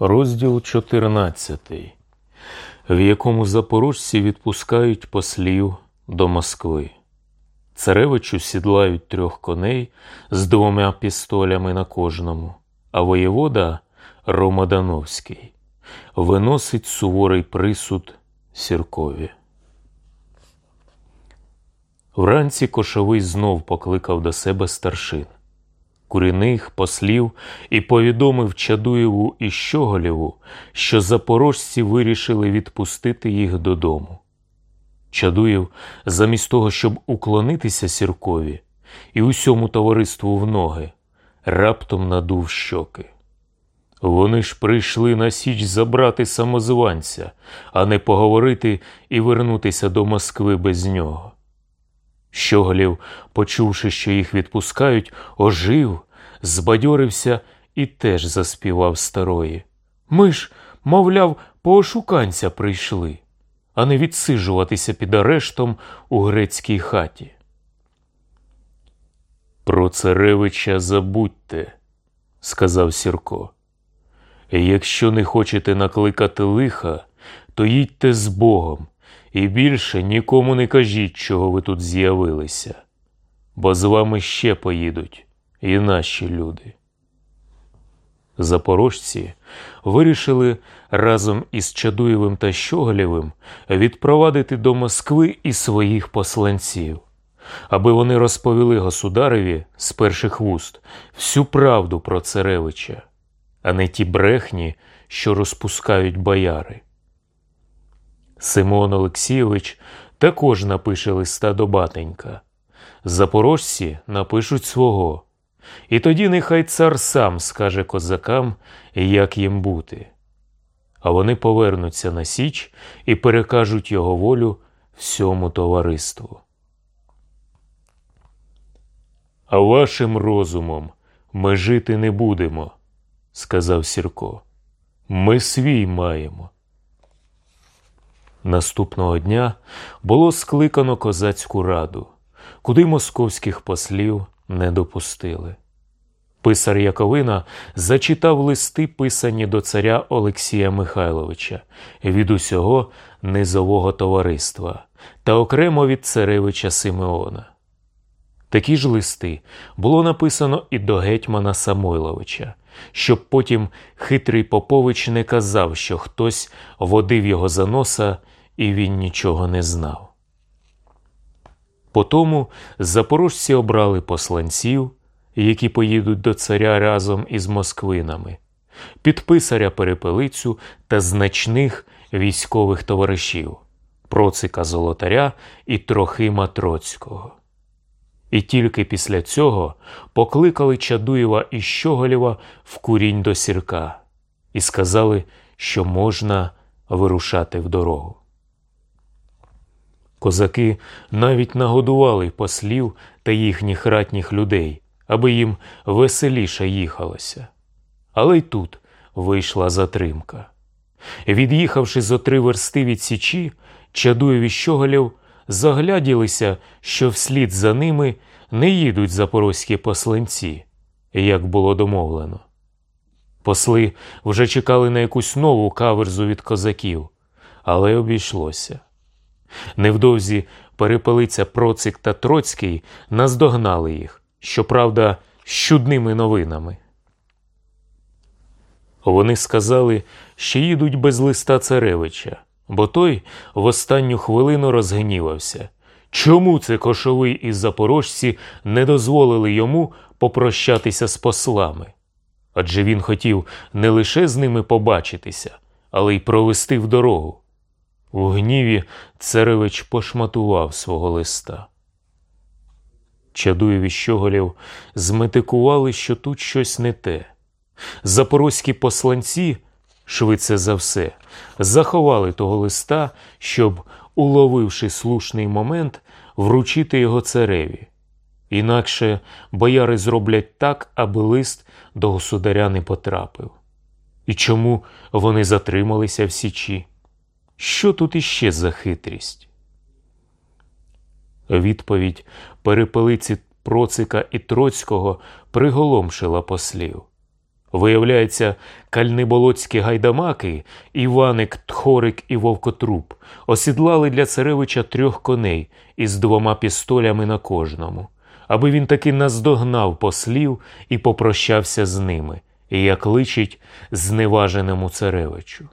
Розділ 14, в якому запорожці відпускають послів до Москви. Царевичу сідлають трьох коней з двома пістолями на кожному, а воєвода Ромадановський виносить суворий присуд сіркові. Вранці кошовий знов покликав до себе старшин куріних послів і повідомив Чадуєву і Щоголєву, що запорожці вирішили відпустити їх додому. Чадуєв, замість того, щоб уклонитися сіркові і усьому товариству в ноги, раптом надув щоки. Вони ж прийшли на січ забрати самозванця, а не поговорити і вернутися до Москви без нього. Щоголів, почувши, що їх відпускають, ожив, збадьорився і теж заспівав старої. Ми ж, мовляв, по ошуканця прийшли, а не відсиджуватися під арештом у грецькій хаті. Про царевича забудьте, сказав Сірко. Якщо не хочете накликати лиха, то їдьте з Богом і більше нікому не кажіть, чого ви тут з'явилися, бо з вами ще поїдуть і наші люди. Запорожці вирішили разом із Чадуєвим та Щоголєвим відпровадити до Москви і своїх посланців, аби вони розповіли государеві з перших вуст всю правду про царевича, а не ті брехні, що розпускають бояри. Симон Олексійович також напише листа до батенька. Запорожці напишуть свого. І тоді нехай цар сам скаже козакам, як їм бути. А вони повернуться на Січ і перекажуть його волю всьому товариству. А вашим розумом ми жити не будемо, сказав Сірко. Ми свій маємо. Наступного дня було скликано козацьку раду, куди московських послів не допустили. Писар Яковина зачитав листи, писані до царя Олексія Михайловича від усього низового товариства та окремо від царевича Симеона. Такі ж листи було написано і до гетьмана Самойловича, щоб потім хитрий Попович не казав, що хтось водив його за носа, і він нічого не знав. Потому запорожці обрали посланців, які поїдуть до царя разом із москвинами, підписаря перепелицю та значних військових товаришів Процика Золотаря і Трохима Троцького. І тільки після цього покликали Чадуєва і Щоголєва в курінь до сірка і сказали, що можна вирушати в дорогу. Козаки навіть нагодували послів та їхніх ратніх людей, аби їм веселіше їхалося. Але й тут вийшла затримка. Від'їхавши зо три версти від Січі, Чадуєв і Щоголєв загляділися, що вслід за ними не їдуть запорозькі посланці, як було домовлено. Посли вже чекали на якусь нову каверзу від козаків, але обійшлося. Невдовзі перепелиця Процик та Троцький наздогнали їх, щоправда, з чудними новинами. Вони сказали, що їдуть без листа царевича, бо той в останню хвилину розгнівався. Чому це кошовий із запорожці не дозволили йому попрощатися з послами? Адже він хотів не лише з ними побачитися, але й провести в дорогу. У гніві царевич пошматував свого листа. Чадуєві щоголів зметикували, що тут щось не те. Запорозькі посланці, швидше за все, заховали того листа, щоб, уловивши слушний момент, вручити його цареві. Інакше бояри зроблять так, аби лист до государя не потрапив. І чому вони затрималися в Січі? Що тут іще за хитрість? Відповідь перепелиці Процика і Троцького приголомшила послів. Виявляється, кальниболоцькі гайдамаки, Іваник, Тхорик і Вовкотруб осідлали для царевича трьох коней із двома пістолями на кожному, аби він таки наздогнав послів і попрощався з ними, як личить зневаженому царевичу.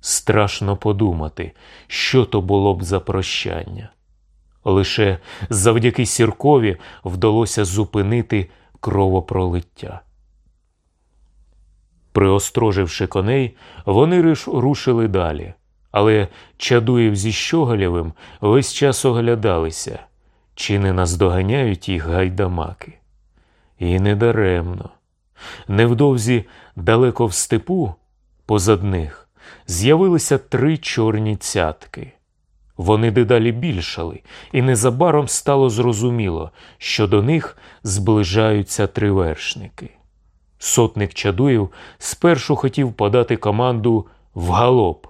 Страшно подумати, що то було б за прощання. Лише завдяки сіркові вдалося зупинити кровопролиття. Приостроживши коней, вони рушили далі, але Чадуєв зі Щоголєвим весь час оглядалися, чи не наздоганяють їх гайдамаки. І недаремно. Невдовзі далеко в степу, позад них, з'явилися три чорні цятки. Вони дедалі більшали, і незабаром стало зрозуміло, що до них зближаються тривершники. Сотник Чадуєв спершу хотів подати команду в галоп,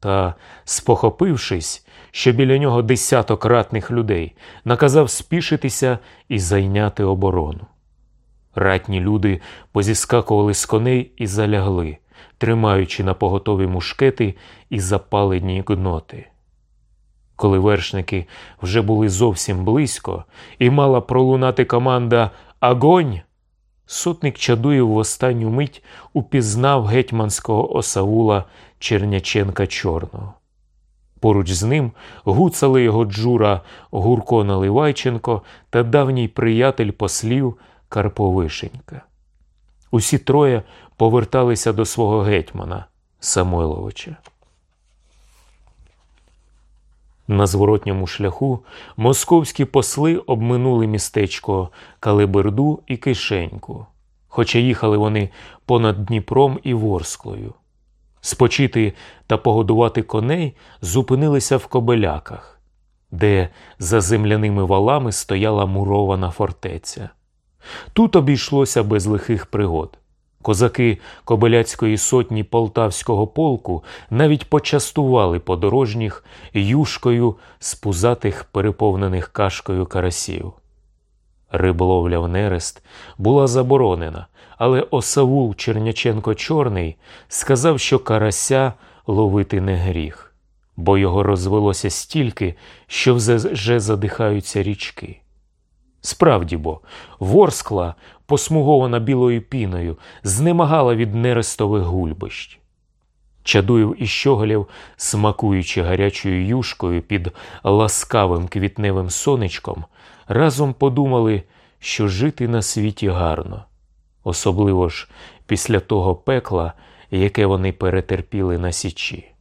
та, спохопившись, що біля нього десяток ратних людей, наказав спішитися і зайняти оборону. Ратні люди позіскакували з коней і залягли, тримаючи на поготові мушкети і запалені гноти. Коли вершники вже були зовсім близько, і мала пролунати команда Агонь. Сотник Чадуєв в останню мить упізнав гетьманського осаула Черняченка Чорного. Поруч з ним гуцали його джура Гурко Наливайченко та давній приятель послів Карпо Вишенька. Усі троє поверталися до свого гетьмана Самойловича. На зворотньому шляху московські посли обминули містечко Калиберду і Кишеньку, хоча їхали вони понад Дніпром і Ворсклою. Спочити та погодувати коней зупинилися в Кобеляках, де за земляними валами стояла мурована фортеця. Тут обійшлося без лихих пригод. Козаки Кобиляцької сотні полтавського полку навіть почастували подорожніх юшкою з пузатих переповнених кашкою карасів. Риболовля в нерест була заборонена, але осавул Черняченко Чорний сказав, що карася ловити не гріх, бо його розвелося стільки, що вже задихаються річки. Справді бо, ворскла, посмугована білою піною, знемагала від нерестових гульбищ. Чадуєв і щоголів, смакуючи гарячою юшкою під ласкавим квітневим сонечком, разом подумали, що жити на світі гарно, особливо ж після того пекла, яке вони перетерпіли на січі.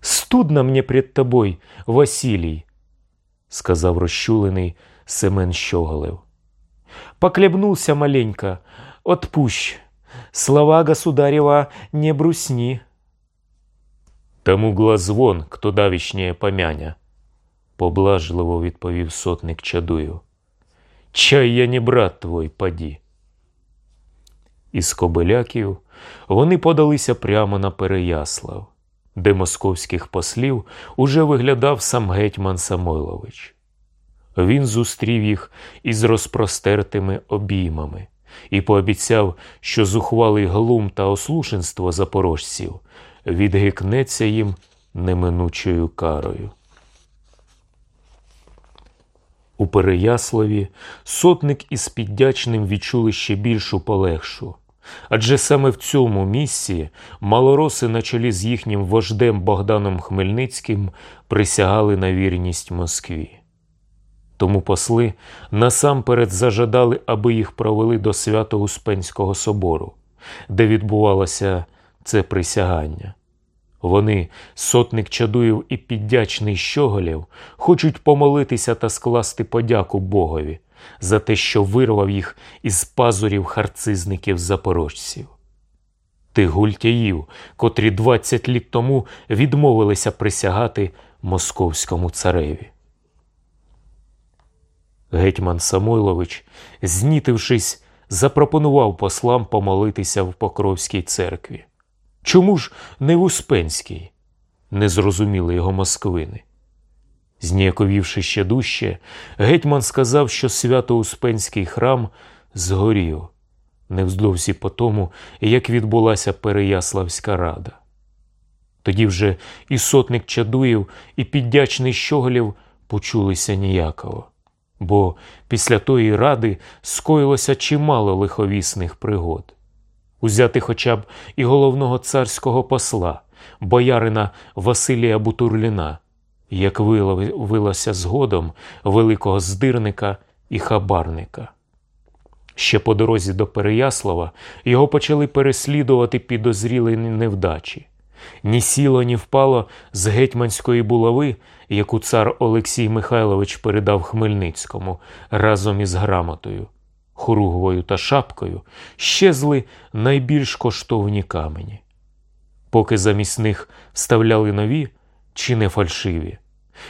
Студно мені пред тобой, Василій, сказав розчулений Семен Щоголев. Поклебнулся маленько, отпущ. Слова государева не брусни. Тому глазвон, хто давішнє помяня, поблажливо відповів сотник чадую. Чай я не брат твой, паді. Із кобиляків вони подалися прямо на Переяслав де московських послів уже виглядав сам гетьман Самойлович. Він зустрів їх із розпростертими обіймами і пообіцяв, що зухвалий глум та ослушенство запорожців відгикнеться їм неминучою карою. У Переяславі сотник із піддячним відчули ще більшу полегшу. Адже саме в цьому місці малороси на чолі з їхнім вождем Богданом Хмельницьким присягали на вірність Москві. Тому посли насамперед зажадали, аби їх провели до Свято-Успенського собору, де відбувалося це присягання. Вони, сотник Чадуєв і піддячний Щоголєв, хочуть помолитися та скласти подяку Богові за те, що вирвав їх із пазурів харцизників запорожців. Тих гультяїв, котрі двадцять літ тому відмовилися присягати московському цареві. Гетьман Самойлович, знітившись, запропонував послам помолитися в Покровській церкві. Чому ж не в Успенській? Не зрозуміли його москвини. Зніяковівши ще дужче, гетьман сказав, що свято-успенський храм згорів, невздовзі по тому, як відбулася Переяславська рада. Тоді вже і сотник Чадуєв, і піддячний Щоголів почулися ніяково, бо після тої ради скоїлося чимало лиховісних пригод. Узяти хоча б і головного царського посла, боярина Василія Бутурліна, як виявилося згодом великого здирника і хабарника. Ще по дорозі до Переяслава його почали переслідувати підозрілі невдачі. Ні сіло, ні впало з гетьманської булави, яку цар Олексій Михайлович передав Хмельницькому разом із грамотою, хоругвою та шапкою, щезли найбільш коштовні камені. Поки замість них вставляли нові чи не фальшиві,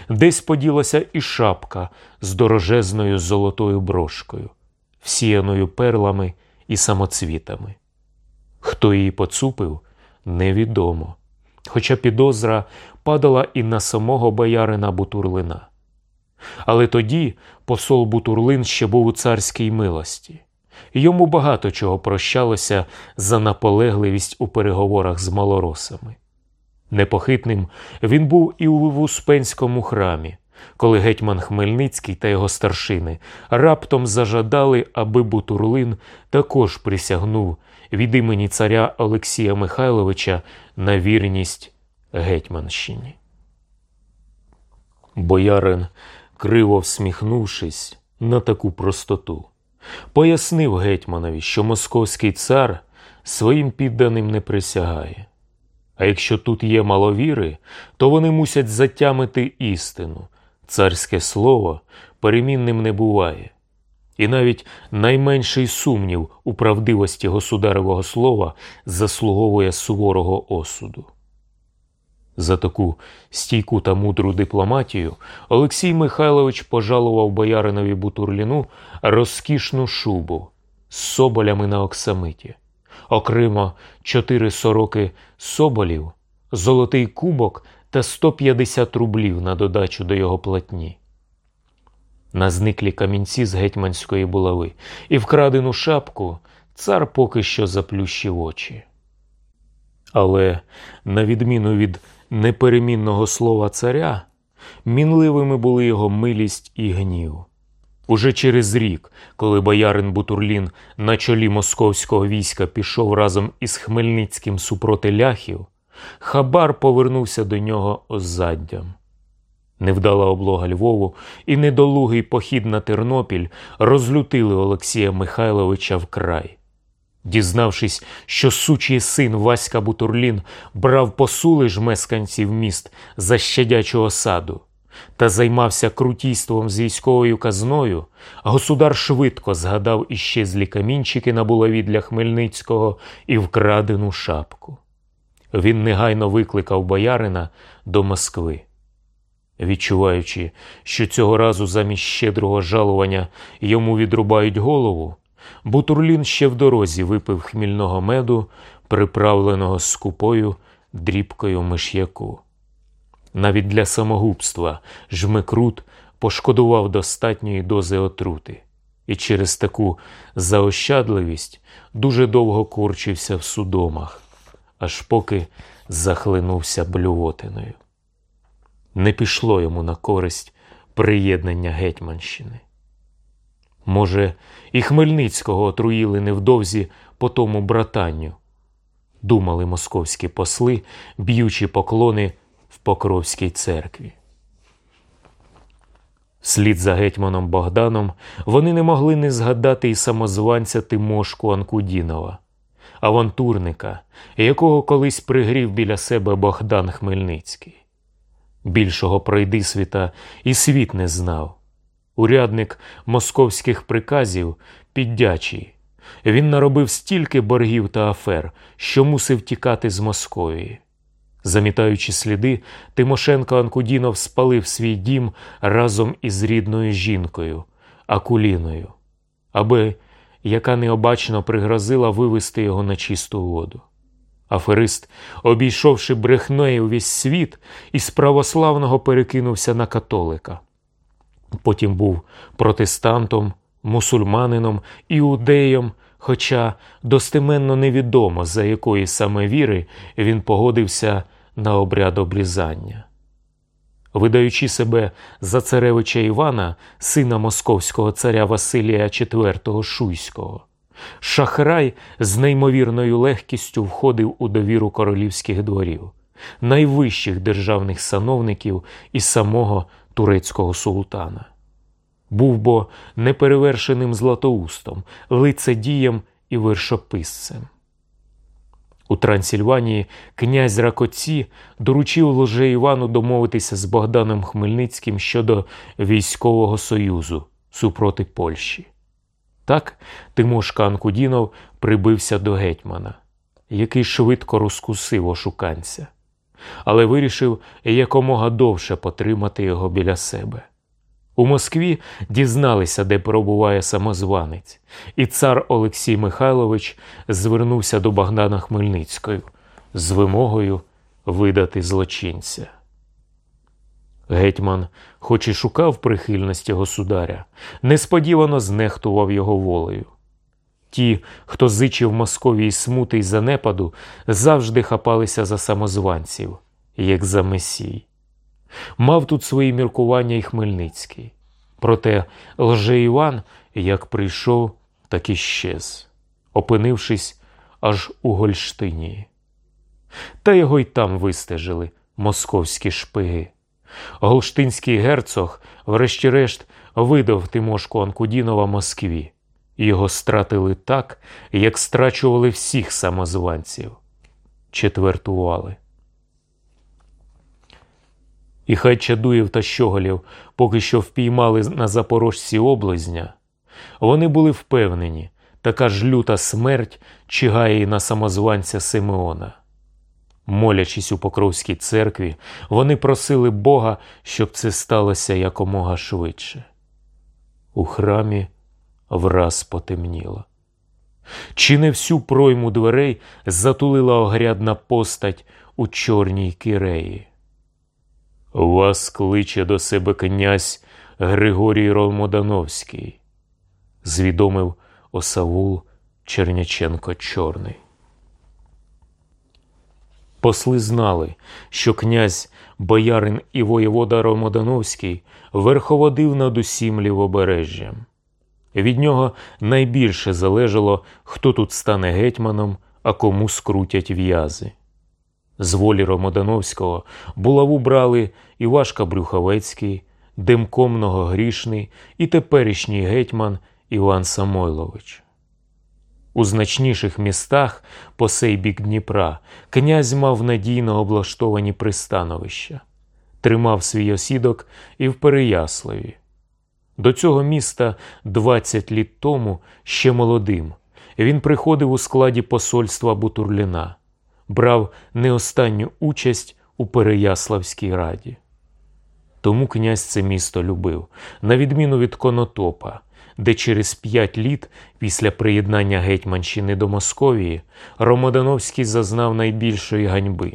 десь поділася і шапка з дорожезною золотою брошкою, всіяною перлами і самоцвітами. Хто її поцупив, невідомо хоча підозра падала і на самого боярина Бутурлина. Але тоді посол Бутурлин ще був у царській милості, йому багато чого прощалося за наполегливість у переговорах з малоросами. Непохитним він був і у Успенському храмі, коли гетьман Хмельницький та його старшини раптом зажадали, аби Бутурлин також присягнув від імені царя Олексія Михайловича на вірність Гетьманщині. Боярин, криво всміхнувшись на таку простоту, пояснив гетьманові, що московський цар своїм підданим не присягає. А якщо тут є маловіри, то вони мусять затямити істину. Царське слово перемінним не буває. І навіть найменший сумнів у правдивості государевого слова заслуговує суворого осуду. За таку стійку та мудру дипломатію Олексій Михайлович пожалував бояринові Бутурліну розкішну шубу з соболями на оксамиті, окремо чотири сороки соболів, золотий кубок та 150 рублів на додачу до його платні на зниклі камінці з гетьманської булави, і вкрадену шапку цар поки що заплющив очі. Але, на відміну від неперемінного слова царя, мінливими були його милість і гнів. Уже через рік, коли боярин Бутурлін на чолі московського війська пішов разом із Хмельницьким супроти ляхів, Хабар повернувся до нього озаддям. Невдала облога Львову і недолугий похід на Тернопіль розлютили Олексія Михайловича вкрай. Дізнавшись, що сучий син Васька Бутурлін брав посули ж месканців міст за щадячого саду та займався крутійством з військовою казною, государ швидко згадав іще злі камінчики на булаві для Хмельницького і вкрадену шапку. Він негайно викликав боярина до Москви. Відчуваючи, що цього разу замість щедрого жалування йому відрубають голову, Бутурлін ще в дорозі випив хмільного меду, приправленого скупою дрібкою миш'яку. Навіть для самогубства жмекрут пошкодував достатньої дози отрути, і через таку заощадливість дуже довго корчився в судомах, аж поки захлинувся блювотиною не пішло йому на користь приєднання Гетьманщини. Може, і Хмельницького отруїли невдовзі по тому братанню, думали московські посли, б'ючи поклони в Покровській церкві. Слід за гетьманом Богданом вони не могли не згадати і самозванця Тимошку Анкудінова, авантурника, якого колись пригрів біля себе Богдан Хмельницький. Більшого пройдисвіта і світ не знав. Урядник московських приказів піддячий. Він наробив стільки боргів та афер, що мусив тікати з Московії. Замітаючи сліди, Тимошенко Анкудінов спалив свій дім разом із рідною жінкою, Акуліною, аби яка необачно пригрозила вивести його на чисту воду. Аферист, обійшовши брехнею весь світ, із православного перекинувся на католика. Потім був протестантом, мусульманином, іудеєм, хоча достеменно невідомо, за якої саме віри він погодився на обряд облізання. Видаючи себе за царевича Івана, сина московського царя Василія IV Шуйського, шахрай з неймовірною легкістю входив у довіру королівських дворів, найвищих державних сановників і самого турецького султана. Був бо неперевершеним златоустом, лицедієм і вершописцем. У Трансильванії князь Ракоці доручив ложе Івану домовитися з Богданом Хмельницьким щодо військового союзу супроти Польщі. Так Тимошка Анкудінов прибився до гетьмана, який швидко розкусив ошуканця, але вирішив якомога довше потримати його біля себе. У Москві дізналися, де перебуває самозванець, і цар Олексій Михайлович звернувся до Богдана Хмельницького з вимогою видати злочинця. Гетьман, хоч і шукав прихильності государя, несподівано знехтував його волею. Ті, хто зичив Московії смути й занепаду, завжди хапалися за самозванців, як за месій. Мав тут свої міркування і Хмельницький. Проте лже Іван, як прийшов, так і щез, опинившись аж у Гольштині. Та його й там вистежили московські шпиги. Голштинський герцог, врешті-решт, видав Тимошку Анкудінова Москві. Його стратили так, як страчували всіх самозванців, четвертували. І хай Чадуєв та Щоголів поки що впіймали на запорожці облизня, вони були впевнені, така ж люта смерть чигає і на самозванця Симеона. Молячись у Покровській церкві, вони просили Бога, щоб це сталося якомога швидше. У храмі враз потемніло. Чи не всю пройму дверей затулила огрядна постать у чорній киреї? Вас кличе до себе князь Григорій Ромодановський, звідомив осавул Черняченко Чорний. Посли знали, що князь боярин і воєвода Ромодановський верховодив над усім лівобережжям. Від нього найбільше залежало, хто тут стане гетьманом, а кому скрутять в'язи. З волі Ромодановського булаву брали Івашка Брюховецький, Демко Многогрішний і теперішній гетьман Іван Самойлович. У значніших містах по сей бік Дніпра князь мав надійно облаштовані пристановища, тримав свій осідок і в Переяславі. До цього міста 20 літ тому ще молодим. Він приходив у складі посольства Бутурліна брав не останню участь у Переяславській раді. Тому князь це місто любив, на відміну від Конотопа, де через п'ять літ після приєднання Гетьманщини до Московії Ромодановський зазнав найбільшої ганьби.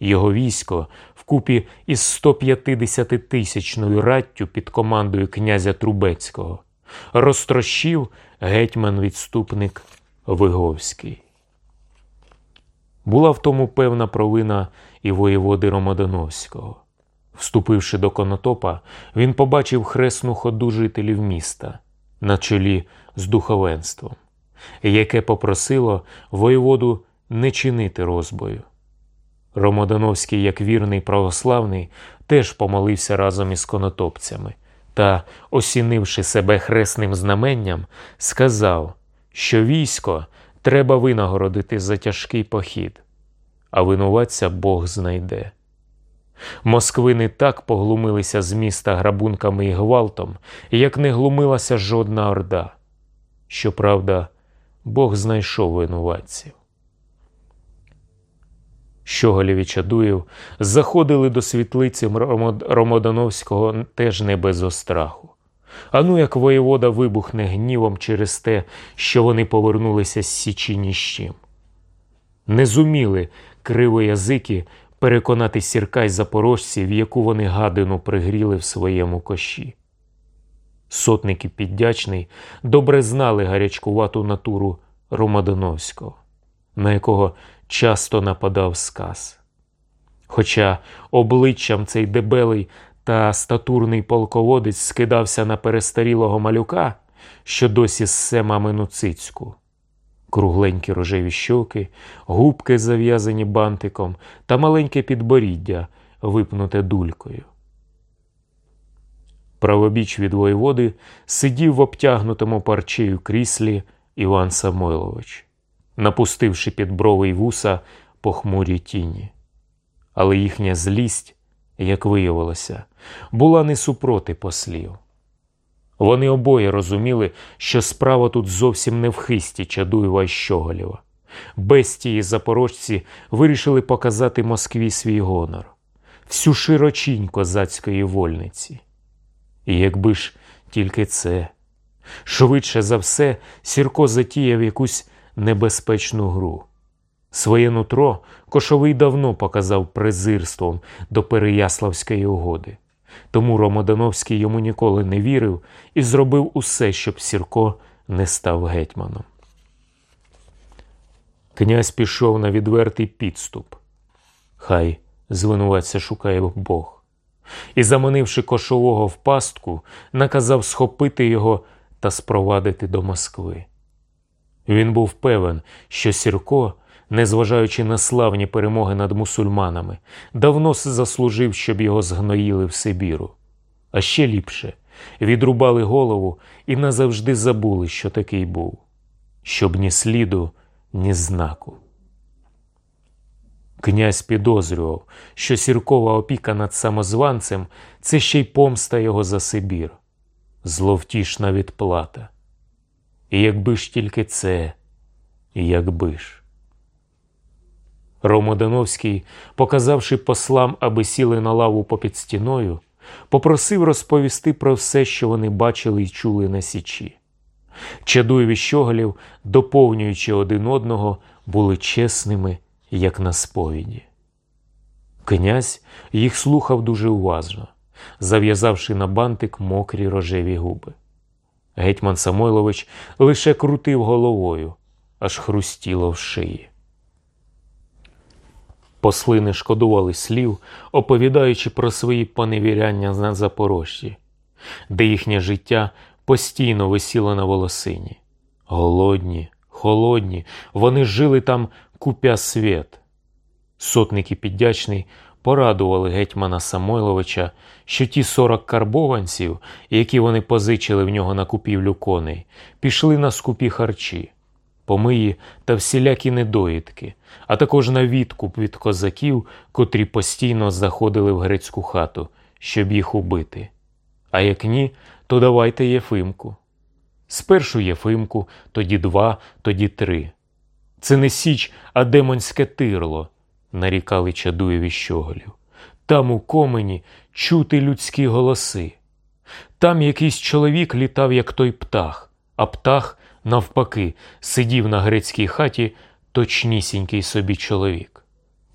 Його військо вкупі із 150 тисячною раттю під командою князя Трубецького розтрощив гетьман-відступник Виговський. Була в тому певна провина і воєводи Ромодоновського. Вступивши до конотопа, він побачив хресну ходу жителів міста на чолі з духовенством, яке попросило воєводу не чинити розбою. Ромодоновський, як вірний православний, теж помолився разом із конотопцями та, осінивши себе хресним знаменням, сказав, що військо треба винагородити за тяжкий похід, а винуватця Бог знайде. Москвини так поглумилися з міста грабунками і гвалтом, як не глумилася жодна орда. Щоправда, Бог знайшов винуватців. Щоголів Чадуєв заходили до світлиці Ромодановського теж не без остраху. Ану, як воєвода вибухне гнівом через те, що вони повернулися з Січі ні з чим. Не зуміли кривоязики переконати сірка й запорожців, яку вони гадину пригріли в своєму коші. Сотники піддячний добре знали гарячкувату натуру Ромадановського, на якого часто нападав сказ. Хоча обличчям цей дебелий та статурний полководець скидався на перестарілого малюка, що досі ссе мамину цицьку. Кругленькі рожеві щоки, губки зав'язані бантиком та маленьке підборіддя, випнуте дулькою. Правобіч від воєводи сидів в обтягнутому парчею кріслі Іван Самойлович, напустивши під брови й вуса похмурі тіні. Але їхня злість, як виявилося, була не супроти послів. Вони обоє розуміли, що справа тут зовсім не в хисті Чадуєва й Щоголєва. Бестії запорожці вирішили показати Москві свій гонор, всю широчінь козацької вольниці. І якби ж тільки це, швидше за все, Сірко затіяв якусь небезпечну гру. Своє нутро Кошовий давно показав презирством до Переяславської угоди. Тому Ромодановський йому ніколи не вірив і зробив усе, щоб Сірко не став гетьманом. Князь пішов на відвертий підступ. Хай звинуватця шукає Бог. І, заманивши кошового в пастку, наказав схопити його та спровадити до Москви. Він був певен, що Сірко, незважаючи на славні перемоги над мусульманами, давно заслужив, щоб його згноїли в Сибіру. А ще ліпше відрубали голову і назавжди забули, що такий був, щоб ні сліду, ні знаку. Князь підозрював, що сіркова опіка над самозванцем це ще й помста його за Сибір, зловтішна відплата. І якби ж тільки це, і якби ж. Ромодановський, показавши послам, аби сіли на лаву попід стіною, попросив розповісти про все, що вони бачили й чули на Січі. Чадуєві щоголів, доповнюючи один одного, були чесними, як на сповіді. Князь їх слухав дуже уважно, зав'язавши на бантик мокрі рожеві губи. Гетьман Самойлович лише крутив головою, аж хрустіло в шиї. Посли не шкодували слів, оповідаючи про свої поневіряння на Запорожжі, де їхнє життя постійно висіло на волосині. Голодні, холодні, вони жили там купя світ. Сотники піддячний порадували гетьмана Самойловича, що ті сорок карбованців, які вони позичили в нього на купівлю коней, пішли на скупі харчі помиї та всілякі недоїдки, а також на відкуп від козаків, котрі постійно заходили в грецьку хату, щоб їх убити. А як ні, то давайте Єфимку. Спершу Єфимку, тоді два, тоді три. Це не Січ, а демонське тирло, нарікали Чадуєві щоголів. Там у комені чути людські голоси. Там якийсь чоловік літав, як той птах, а птах навпаки, сидів на грецькій хаті точнісінький собі чоловік.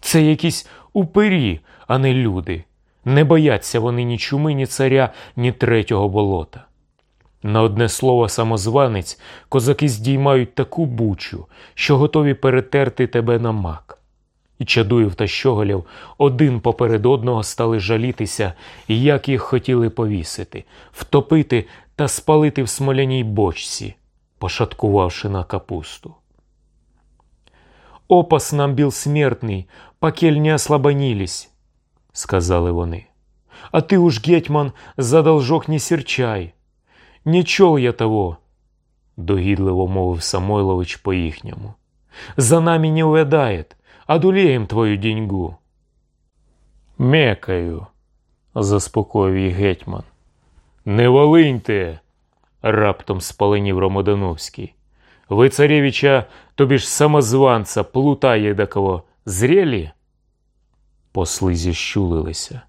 Це якісь упирі, а не люди. Не бояться вони ні чуми, ні царя, ні третього болота. На одне слово, самозванець, козаки здіймають таку бучу, що готові перетерти тебе на мак. І Чадуєв та Щоголєв один поперед одного стали жалітися, як їх хотіли повісити, втопити та спалити в смоляній бочці пошаткувавши на капусту. Опас нам біл смертний, покель не ослабонілись, сказали вони. А ти уж, гетьман, за должок не серчай. Не чол я того, догідливо мовив Самойлович по їхньому. За нами не увядает, одулеєм твою деньгу. Мекаю, заспокоїв їх гетьман. Не волиньте, раптом спаленів Ромодановський. Ви, царевича, тобі ж самозванця, плутає до кого, зрєлі? Посли зіщулилися,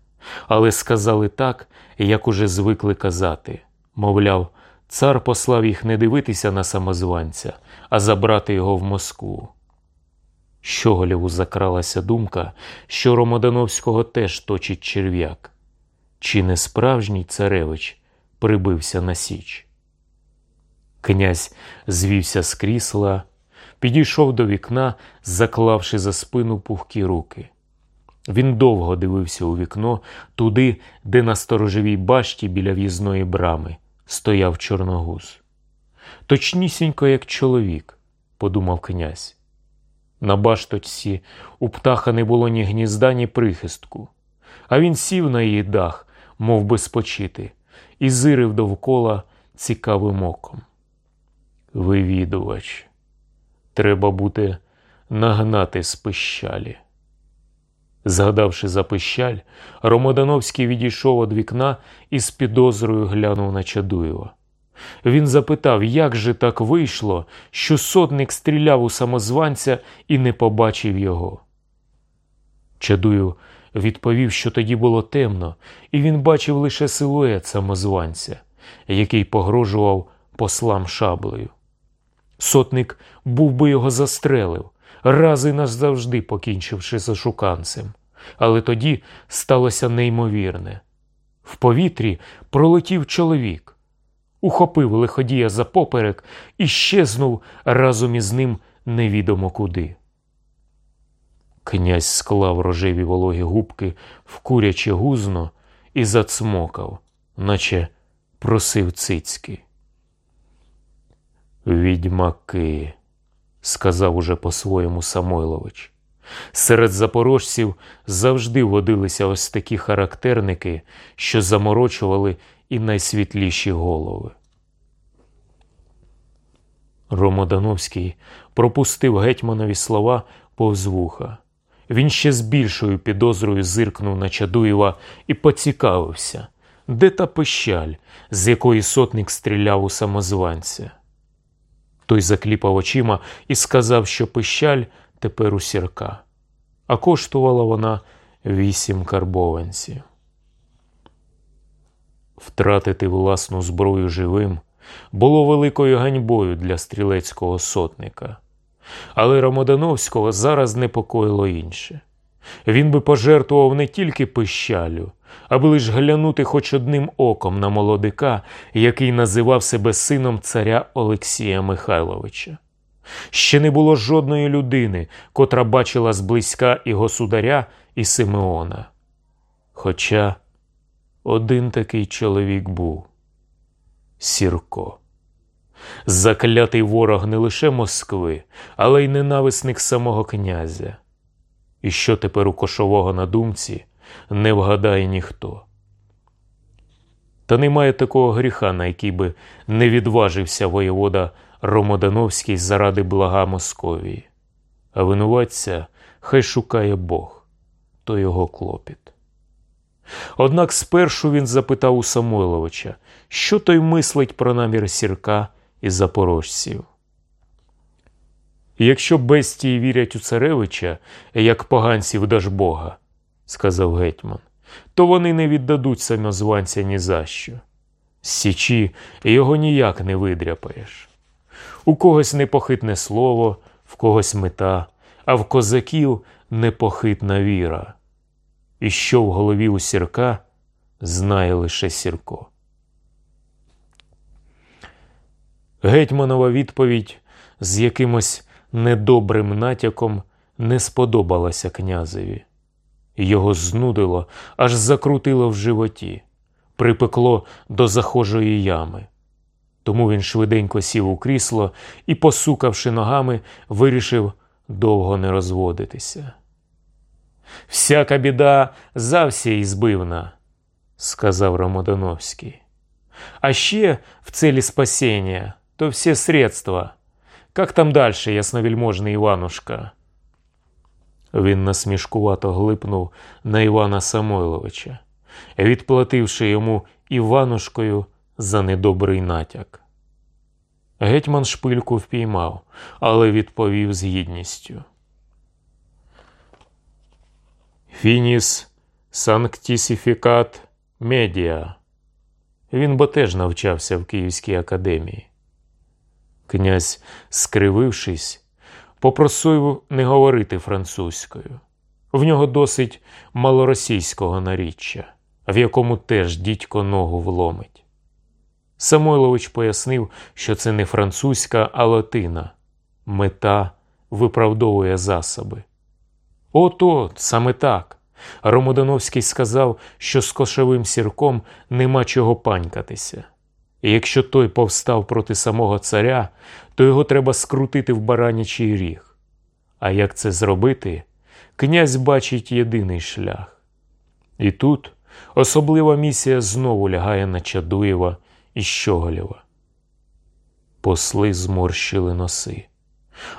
але сказали так, як уже звикли казати. Мовляв, цар послав їх не дивитися на самозванця, а забрати його в Москву. Щоголєву закралася думка, що Ромодановського теж точить черв'як. Чи не справжній царевич прибився на січ. Князь звівся з крісла, підійшов до вікна, заклавши за спину пухкі руки. Він довго дивився у вікно, туди, де на сторожовій башті біля в'їзної брами стояв чорногуз. Точнісінько, як чоловік, подумав князь. На башточці у птаха не було ні гнізда, ні прихистку, а він сів на її дах, мов би спочити, і зирив довкола цікавим оком. Вивідувач, треба бути нагнати з пищалі. Згадавши за пищаль, Ромодановський відійшов від вікна і з підозрою глянув на Чадуєва. Він запитав, як же так вийшло, що сотник стріляв у самозванця і не побачив його. Чадуєв відповів, що тоді було темно, і він бачив лише силует самозванця, який погрожував послам шаблею. Сотник був би його застрелив, раз і назавжди покінчивши за шуканцем. Але тоді сталося неймовірне. В повітрі пролетів чоловік, ухопив лиходія за поперек і щезнув разом із ним невідомо куди. Князь склав рожеві вологі губки в куряче гузно і зацмокав, наче просив цицьки. Відьмаки, сказав уже по-своєму Самойлович. Серед запорожців завжди водилися ось такі характерники, що заморочували і найсвітліші голови. Ромодановський пропустив гетьманові слова повз вуха. Він ще з більшою підозрою зиркнув на Чадуєва і поцікавився, де та пищаль, з якої сотник стріляв у самозванця. Той закліпав очима і сказав, що пищаль тепер у сірка, а коштувала вона вісім карбованців. Втратити власну зброю живим було великою ганьбою для стрілецького сотника. Але Ромодановського зараз непокоїло інше. Він би пожертвував не тільки пищалю, аби лиш глянути хоч одним оком на молодика, який називав себе сином царя Олексія Михайловича. Ще не було жодної людини, котра бачила зблизька і государя, і Симеона. Хоча один такий чоловік був Сірко. Заклятий ворог не лише Москви, але й ненависник самого князя. І що тепер у кошового на думці не вгадає ніхто. Та немає такого гріха, на який би не відважився воєвода Ромодановський заради блага Московії, а винуватця хай шукає Бог, то його клопіт. Однак спершу він запитав у Самойловича, що той мислить про намір сірка і запорожців. Якщо бестії вірять у царевича, як поганців Дажбога, сказав гетьман, то вони не віддадуть самозванця ні за що. З січі його ніяк не видряпаєш. У когось непохитне слово, в когось мета, а в козаків непохитна віра. І що в голові у сірка знає лише сірко. Гетьманова відповідь з якимось недобрим натяком не сподобалася князеві. Його знудило, аж закрутило в животі, припекло до захожої ями. Тому він швиденько сів у крісло і, посукавши ногами, вирішив довго не розводитися. Всяка біда завсій збивна, сказав Ромодановський. А ще в целі спасіння то всі средства. Как там дальше, ясновельможний Іванушка? Він насмішкувато глипнув на Івана Самойловича, відплативши йому Іванушкою за недобрий натяк. Гетьман шпильку впіймав, але відповів з гідністю. Фініс санктісіфікат медіа. Він бо теж навчався в Київській академії. Князь, скривившись, попросив не говорити французькою. В нього досить малоросійського наріччя, в якому теж дідько ногу вломить. Самойлович пояснив, що це не французька, а латина. Мета виправдовує засоби. Ото саме так. Ромодановський сказав, що з кошовим сірком нема чого панькатися. І якщо той повстав проти самого царя, то його треба скрутити в баранячий ріг. А як це зробити, князь бачить єдиний шлях. І тут особлива місія знову лягає на Чадуєва і Щоголєва. Посли зморщили носи,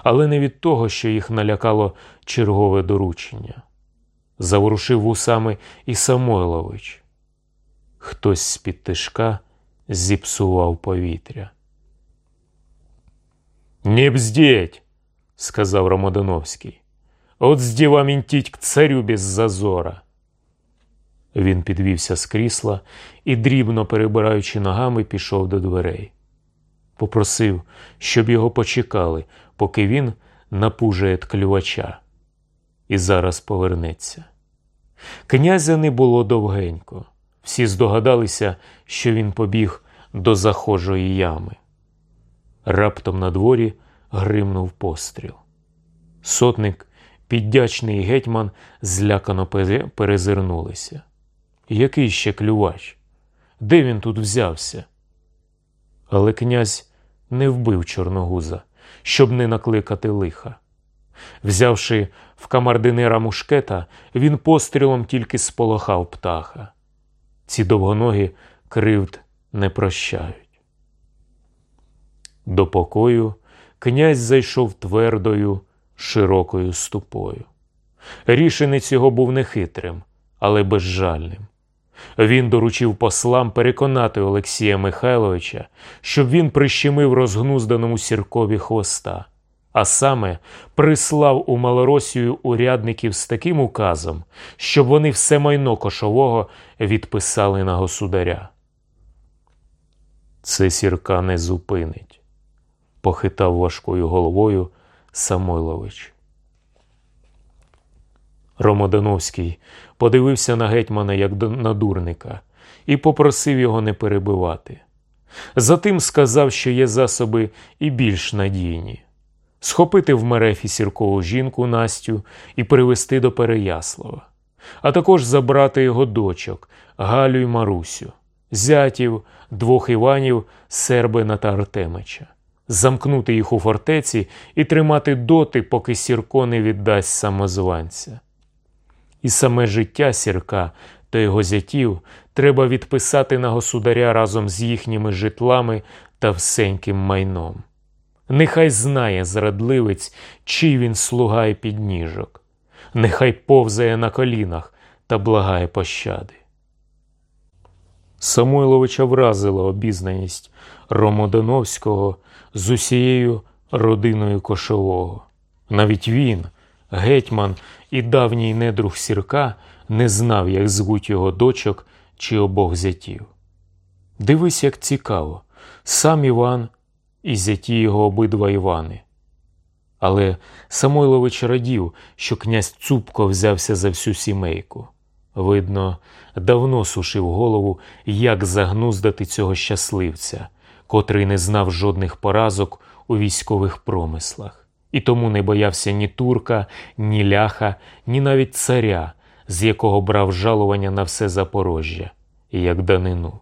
але не від того, що їх налякало чергове доручення. Заворушив вусами і Самойлович. Хтось з під тишка зіпсував повітря. «Не бздеть!» – сказав Ромодановський. От здівамінтіть к царю без зазора. Він підвівся з крісла і, дрібно перебираючи ногами, пішов до дверей. Попросив, щоб його почекали, поки він напужає тклювача. І зараз повернеться. Князя не було довгенько. Всі здогадалися, що він побіг до захожої ями. Раптом на дворі гримнув постріл. Сотник, піддячний гетьман, злякано перезирнулися. Який ще клювач? Де він тут взявся? Але князь не вбив Чорногуза, щоб не накликати лиха. Взявши в камардинера мушкета, він пострілом тільки сполохав птаха. Ці довгоногі кривд не прощають. До покою князь зайшов твердою, широкою ступою. Рішений цього був нехитрим, але безжальним. Він доручив послам переконати Олексія Михайловича, щоб він прищемив розгнузданому сіркові хвоста, а саме прислав у Малоросію урядників з таким указом, щоб вони все майно кошового відписали на государя. Це сірка не зупинить, похитав важкою головою Самойлович. Ромодановський подивився на гетьмана як на дурника і попросив його не перебивати. Затим сказав, що є засоби і більш надійні схопити в мерефі сіркову жінку Настю і привезти до Переяслава, а також забрати його дочок Галю й Марусю, зятів, двох Іванів, Сербина та Артемича, замкнути їх у фортеці і тримати доти, поки Сірко не віддасть самозванця. І саме життя сірка та його зятів треба відписати на государя разом з їхніми житлами та всеньким майном. Нехай знає зрадливець, чий він слуга і підніжок, нехай повзає на колінах та благає пощади. Самойловича вразила обізнаність Ромодановського з усією родиною кошового. Навіть він, гетьман і давній недруг сірка, не знав, як звуть його дочок чи обох зятів. Дивись, як цікаво, сам Іван і зяті його обидва Івани. Але Самойлович радів, що князь Цупко взявся за всю сімейку. Видно, давно сушив голову, як загнуздати цього щасливця, котрий не знав жодних поразок у військових промислах, і тому не боявся ні турка, ні ляха, ні навіть царя, з якого брав жалування на все Запорожжя, як данину.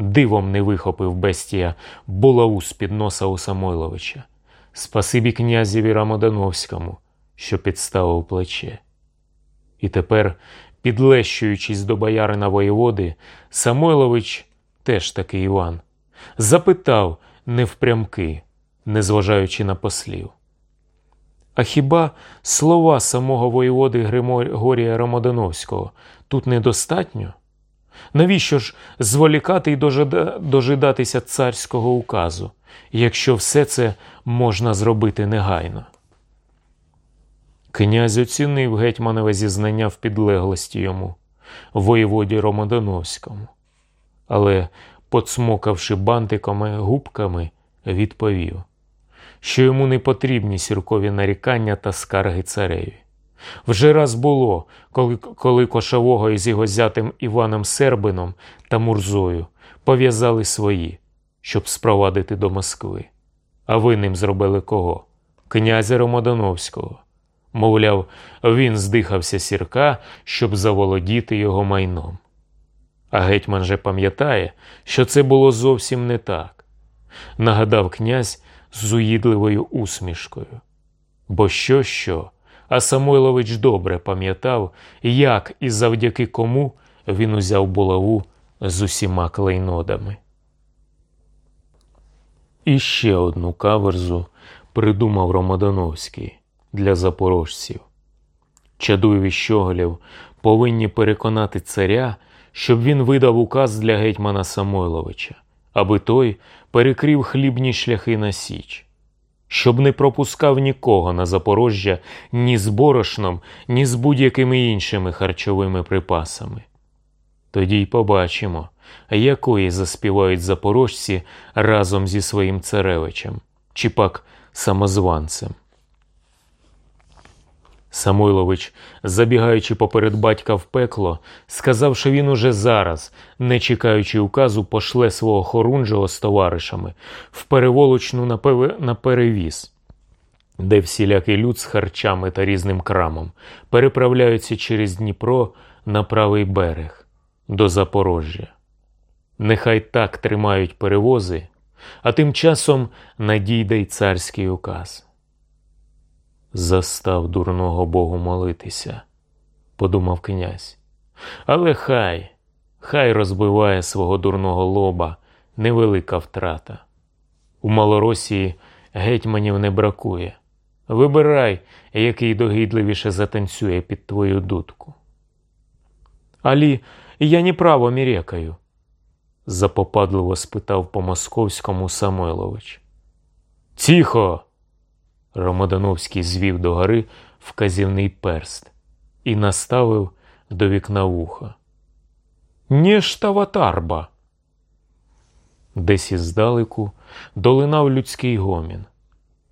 Дивом не вихопив бестія булаву з під носа у Самойловича. Спасибі князеві Рамодановському, що підставив плече. І тепер підлещуючись до боярина воєводи, Самойлович, теж таки Іван, запитав невпрямки, незважаючи на послів. А хіба слова самого воєводи Григорія Ромодановського тут недостатньо? Навіщо ж зволікати і дожидатися царського указу, якщо все це можна зробити негайно? Князь оцінив гетьманове зізнання в підлеглості йому, воєводі Ромодановському, але, подсмокавши бантиками губками, відповів, що йому не потрібні сіркові нарікання та скарги цареві. Вже раз було, коли коли кошового із його зятим Іваном Сербином та Мурзою пов'язали свої, щоб спровадити до Москви. А ви ним зробили кого? Князя Ромодановського. Мовляв, він здихався сірка, щоб заволодіти його майном. А гетьман же пам'ятає, що це було зовсім не так, нагадав князь з уїдливою усмішкою. Бо що, що, а Самойлович добре пам'ятав, як і завдяки кому він узяв булаву з усіма клейнодами. І ще одну каверзу придумав Ромодановський для запорожців. Чадуєві щоголів повинні переконати царя, щоб він видав указ для гетьмана Самойловича, аби той перекрив хлібні шляхи на Січ, щоб не пропускав нікого на Запорожжя ні з борошном, ні з будь-якими іншими харчовими припасами. Тоді й побачимо, якої заспівають запорожці разом зі своїм царевичем чи пак самозванцем. Самойлович, забігаючи поперед батька в пекло, сказав, що він уже зараз, не чекаючи указу, пошле свого хорунжого з товаришами в переволочну на, перевіз, де всілякий люд з харчами та різним крамом переправляються через Дніпро на правий берег до Запорожжя. Нехай так тримають перевози, а тим часом надійде й царський указ. Застав дурного Богу молитися, подумав князь. Але хай, хай розбиває свого дурного лоба невелика втрата. У Малоросії гетьманів не бракує. Вибирай, який догідливіше затанцює під твою дудку. Алі, я не право мірекаю, запопадливо спитав по московському Самойлович. Тихо! Ромодановський звів до гори вказівний перст і наставив до вікна вуха. Ніштава тарба. Десь іздалеку долинав людський гомін.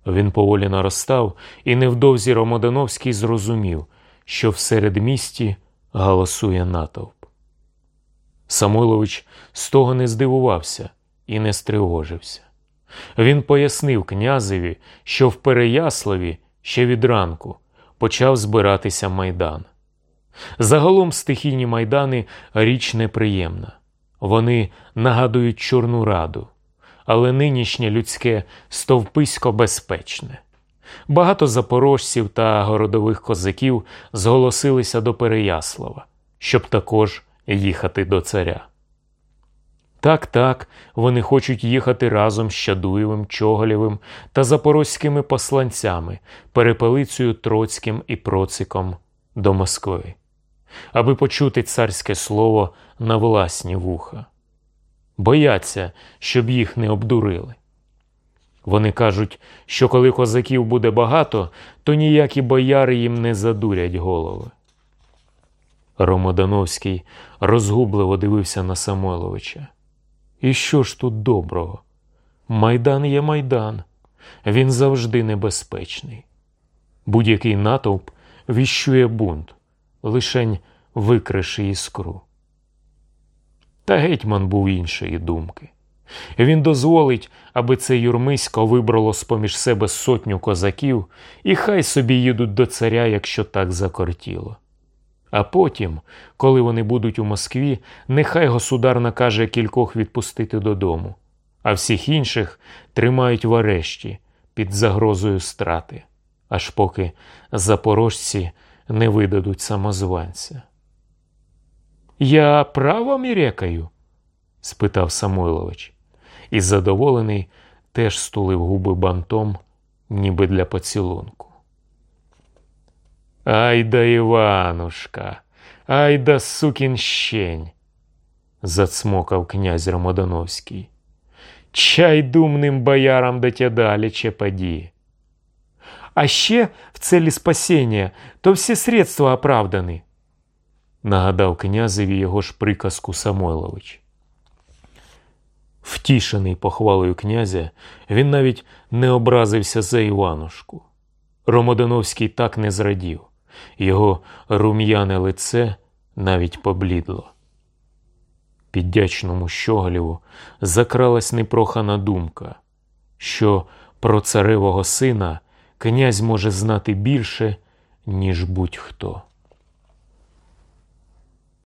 Він поволі наростав, і невдовзі Ромодановський зрозумів, що в середмісті галасує натовп. Самойлович з того не здивувався і не стривожився. Він пояснив князеві, що в Переяславі ще від ранку почав збиратися майдан. Загалом стихійні майдани річ неприємна. Вони нагадують Чорну раду, але нинішнє людське стовписько безпечне. Багато запорожців та городових козаків зголосилися до Переяслава, щоб також їхати до царя. Так, так, вони хочуть їхати разом з Щадуєвим, Чоголєвим та запорозькими посланцями, перепелицею Троцьким і Проциком до Москви, аби почути царське слово на власні вуха. Бояться, щоб їх не обдурили. Вони кажуть, що коли козаків буде багато, то ніякі бояри їм не задурять голови. Ромодановський розгубливо дивився на Самойловича. І що ж тут доброго? Майдан є майдан, він завжди небезпечний. Будь-який натовп віщує бунт, лишень викриши іскру. Та гетьман був іншої думки. Він дозволить, аби це юрмисько вибрало з поміж себе сотню козаків, і хай собі їдуть до царя, якщо так закортіло. А потім, коли вони будуть у Москві, нехай государ накаже кількох відпустити додому, а всіх інших тримають в арешті під загрозою страти, аж поки запорожці не видадуть самозванця. Я право мірекаю? спитав Самойлович, і задоволений теж стулив губи бантом, ніби для поцілунку. Ай да Іванушка, ай да сукін щень, зацмокав князь Ромодановський. Чай думним боярам до тя далече поді. А ще в целі спасіння, то всі средства оправдані, нагадав князеві його ж приказку Самойлович. Втішений похвалою князя, він навіть не образився за Іванушку. Ромодановський так не зрадів його рум'яне лице навіть поблідло. Піддячному щогліву закралась непрохана думка, що про царевого сина князь може знати більше, ніж будь-хто.